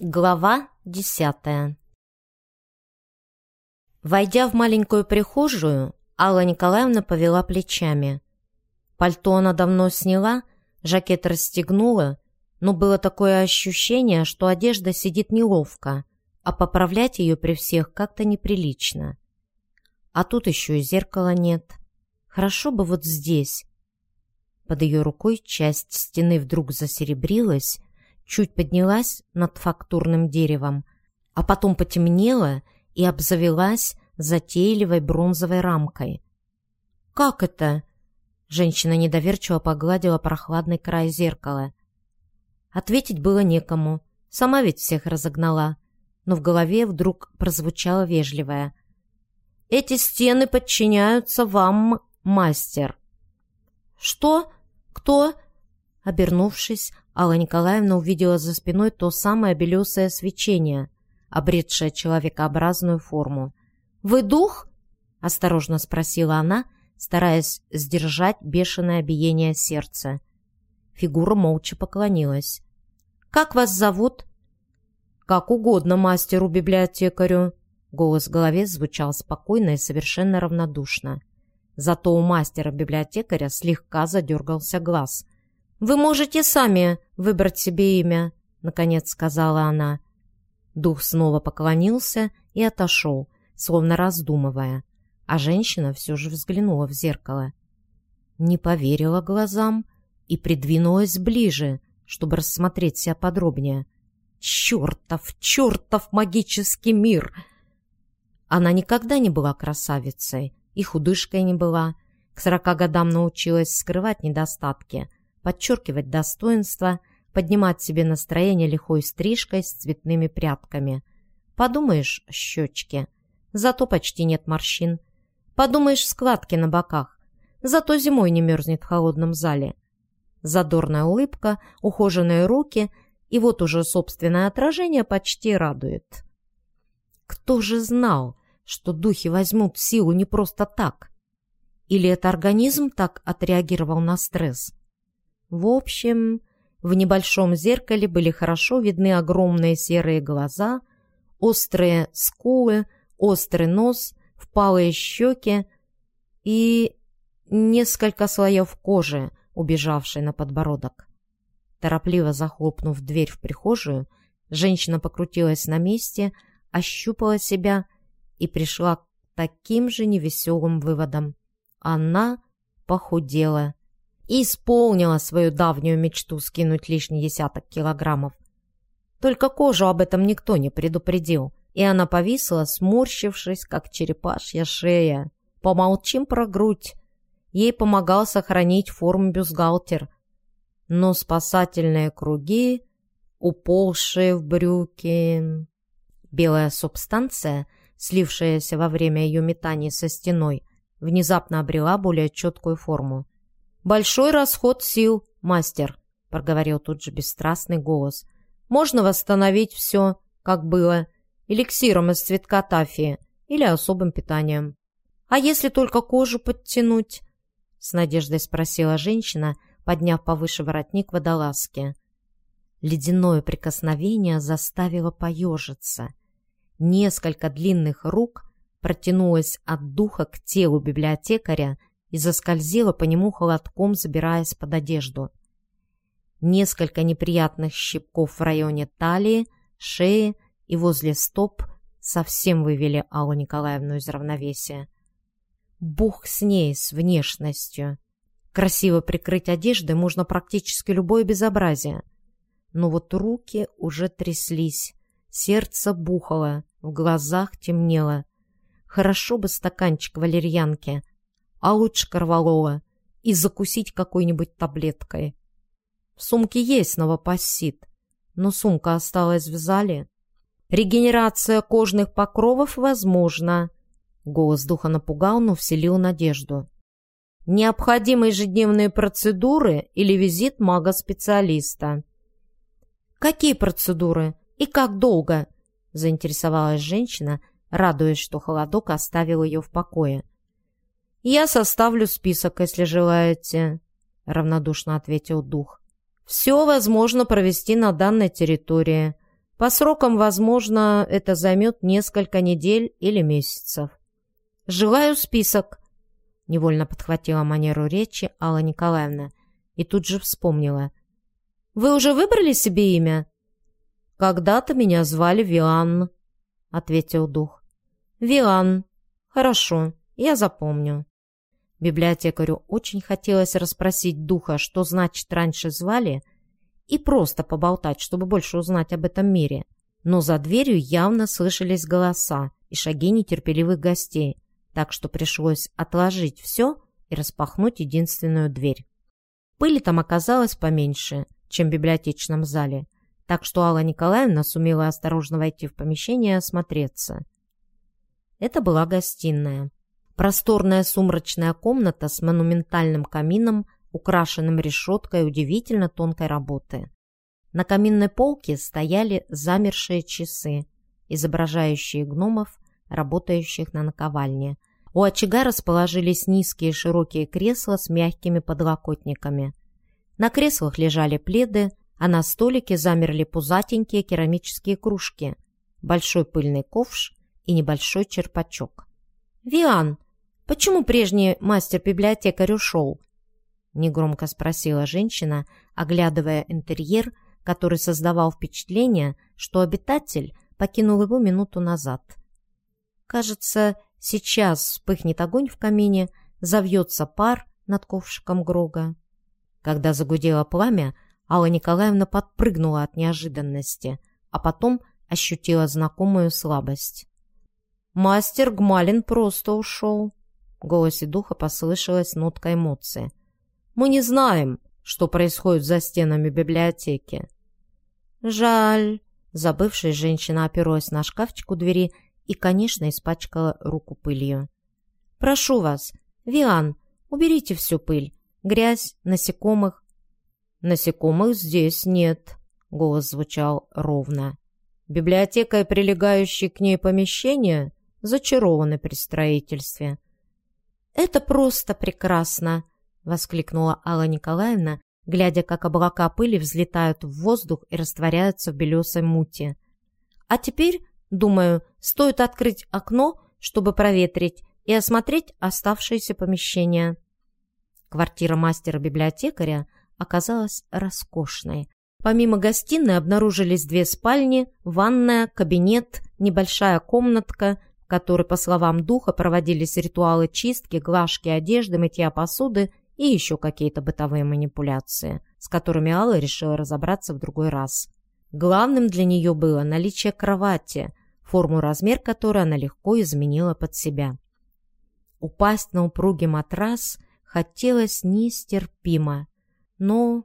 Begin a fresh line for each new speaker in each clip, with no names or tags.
Глава десятая Войдя в маленькую прихожую, Алла Николаевна повела плечами. Пальто она давно сняла, жакет расстегнула, но было такое ощущение, что одежда сидит неловко, а поправлять ее при всех как-то неприлично. А тут еще и зеркала нет. Хорошо бы вот здесь. Под ее рукой часть стены вдруг засеребрилась, чуть поднялась над фактурным деревом, а потом потемнела и обзавелась затейливой бронзовой рамкой. «Как это?» Женщина недоверчиво погладила прохладный край зеркала. Ответить было некому. Сама ведь всех разогнала. Но в голове вдруг прозвучало вежливое. «Эти стены подчиняются вам, мастер». «Что? Кто?» Обернувшись, Алла Николаевна увидела за спиной то самое белесое свечение, обретшее человекообразную форму. «Вы дух?» — осторожно спросила она, стараясь сдержать бешеное биение сердца. Фигура молча поклонилась. «Как вас зовут?» «Как угодно мастеру-библиотекарю». Голос в голове звучал спокойно и совершенно равнодушно. Зато у мастера-библиотекаря слегка задергался глаз — «Вы можете сами выбрать себе имя», — наконец сказала она. Дух снова поклонился и отошел, словно раздумывая, а женщина все же взглянула в зеркало. Не поверила глазам и придвинулась ближе, чтобы рассмотреть себя подробнее. «Чертов, чертов магический мир!» Она никогда не была красавицей, и худышкой не была. К сорока годам научилась скрывать недостатки — подчеркивать достоинства, поднимать себе настроение лихой стрижкой с цветными прядками. Подумаешь, щечки, зато почти нет морщин. Подумаешь, складки на боках, зато зимой не мерзнет в холодном зале. Задорная улыбка, ухоженные руки, и вот уже собственное отражение почти радует. Кто же знал, что духи возьмут силу не просто так? Или это организм так отреагировал на стресс? В общем, в небольшом зеркале были хорошо видны огромные серые глаза, острые скулы, острый нос, впалые щеки и несколько слоев кожи, убежавшей на подбородок. Торопливо захлопнув дверь в прихожую, женщина покрутилась на месте, ощупала себя и пришла к таким же невеселым выводам. Она похудела и исполнила свою давнюю мечту скинуть лишний десяток килограммов. Только кожу об этом никто не предупредил, и она повисла, сморщившись, как черепашья шея. Помолчим про грудь. Ей помогал сохранить форму бюстгальтер. Но спасательные круги, уползшие в брюки... Белая субстанция, слившаяся во время ее метаний со стеной, внезапно обрела более четкую форму. «Большой расход сил, мастер», — проговорил тут же бесстрастный голос. «Можно восстановить все, как было, эликсиром из цветка тафии или особым питанием». «А если только кожу подтянуть?» — с надеждой спросила женщина, подняв повыше воротник водолазки. Ледяное прикосновение заставило поежиться. Несколько длинных рук протянулось от духа к телу библиотекаря и заскользила по нему холодком, забираясь под одежду. Несколько неприятных щипков в районе талии, шеи и возле стоп совсем вывели Аллу Николаевну из равновесия. Бог с ней, с внешностью. Красиво прикрыть одеждой можно практически любое безобразие. Но вот руки уже тряслись, сердце бухало, в глазах темнело. Хорошо бы стаканчик валерьянки, а лучше корвалола, и закусить какой-нибудь таблеткой. В сумке есть новопассит, но сумка осталась в зале. Регенерация кожных покровов возможна. Голос духа напугал, но вселил надежду. Необходимы ежедневные процедуры или визит мага-специалиста. «Какие процедуры? И как долго?» – заинтересовалась женщина, радуясь, что холодок оставил ее в покое. «Я составлю список, если желаете», — равнодушно ответил дух. «Все возможно провести на данной территории. По срокам, возможно, это займет несколько недель или месяцев. «Желаю список», — невольно подхватила манеру речи Алла Николаевна и тут же вспомнила. «Вы уже выбрали себе имя?» «Когда-то меня звали Виан», — ответил дух. «Виан. Хорошо, я запомню». Библиотекарю очень хотелось расспросить духа, что значит раньше звали, и просто поболтать, чтобы больше узнать об этом мире. Но за дверью явно слышались голоса и шаги нетерпеливых гостей, так что пришлось отложить все и распахнуть единственную дверь. Пыли там оказалось поменьше, чем в библиотечном зале, так что Алла Николаевна сумела осторожно войти в помещение и осмотреться. Это была гостиная. Просторная сумрачная комната с монументальным камином, украшенным решеткой удивительно тонкой работы. На каминной полке стояли замершие часы, изображающие гномов, работающих на наковальне. У очага расположились низкие широкие кресла с мягкими подлокотниками. На креслах лежали пледы, а на столике замерли пузатенькие керамические кружки, большой пыльный ковш и небольшой черпачок. «Виан, «Почему прежний мастер-библиотекарь ушел?» — негромко спросила женщина, оглядывая интерьер, который создавал впечатление, что обитатель покинул его минуту назад. Кажется, сейчас вспыхнет огонь в камине, завьется пар над ковшиком Грога. Когда загудело пламя, Алла Николаевна подпрыгнула от неожиданности, а потом ощутила знакомую слабость. «Мастер Гмалин просто ушел», в голосе духа послышалась нотка эмоции. «Мы не знаем, что происходит за стенами библиотеки». «Жаль», — забывшая женщина оперлась на шкафчик у двери и, конечно, испачкала руку пылью. «Прошу вас, Виан, уберите всю пыль, грязь, насекомых». «Насекомых здесь нет», — голос звучал ровно. «Библиотека и прилегающие к ней помещения зачарованы при строительстве». «Это просто прекрасно!» — воскликнула Алла Николаевна, глядя, как облака пыли взлетают в воздух и растворяются в белесой муте. «А теперь, думаю, стоит открыть окно, чтобы проветрить и осмотреть оставшиеся помещения». Квартира мастера-библиотекаря оказалась роскошной. Помимо гостиной обнаружились две спальни, ванная, кабинет, небольшая комнатка которой, по словам духа, проводились ритуалы чистки, глажки одежды, мытья посуды и еще какие-то бытовые манипуляции, с которыми Алла решила разобраться в другой раз. Главным для нее было наличие кровати, форму размер которой она легко изменила под себя. Упасть на упругий матрас хотелось нестерпимо, но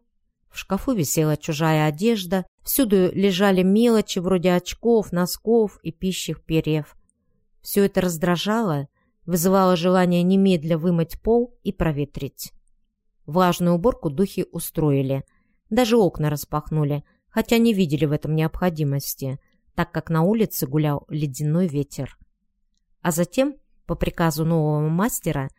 в шкафу висела чужая одежда, всюду лежали мелочи вроде очков, носков и пищих перьев – все это раздражало, вызывало желание немедля вымыть пол и проветрить. Влажную уборку духи устроили. Даже окна распахнули, хотя не видели в этом необходимости, так как на улице гулял ледяной ветер. А затем, по приказу нового мастера,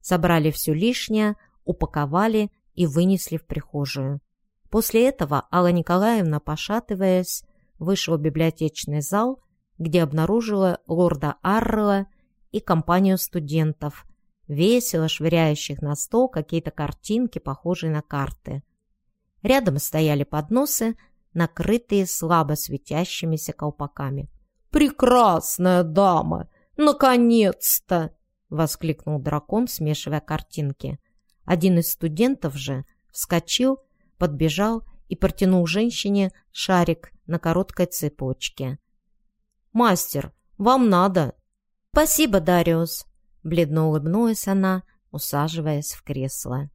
собрали все лишнее, упаковали и вынесли в прихожую. После этого Алла Николаевна, пошатываясь, вышла в библиотечный зал где обнаружила лорда Аррела и компанию студентов, весело швыряющих на стол какие-то картинки, похожие на карты. Рядом стояли подносы, накрытые слабо светящимися колпаками. «Прекрасная дама! Наконец-то!» — воскликнул дракон, смешивая картинки. Один из студентов же вскочил, подбежал и протянул женщине шарик на короткой цепочке. «Мастер, вам надо!» «Спасибо, Дариус!» — бледно улыбнулась она, усаживаясь в кресло.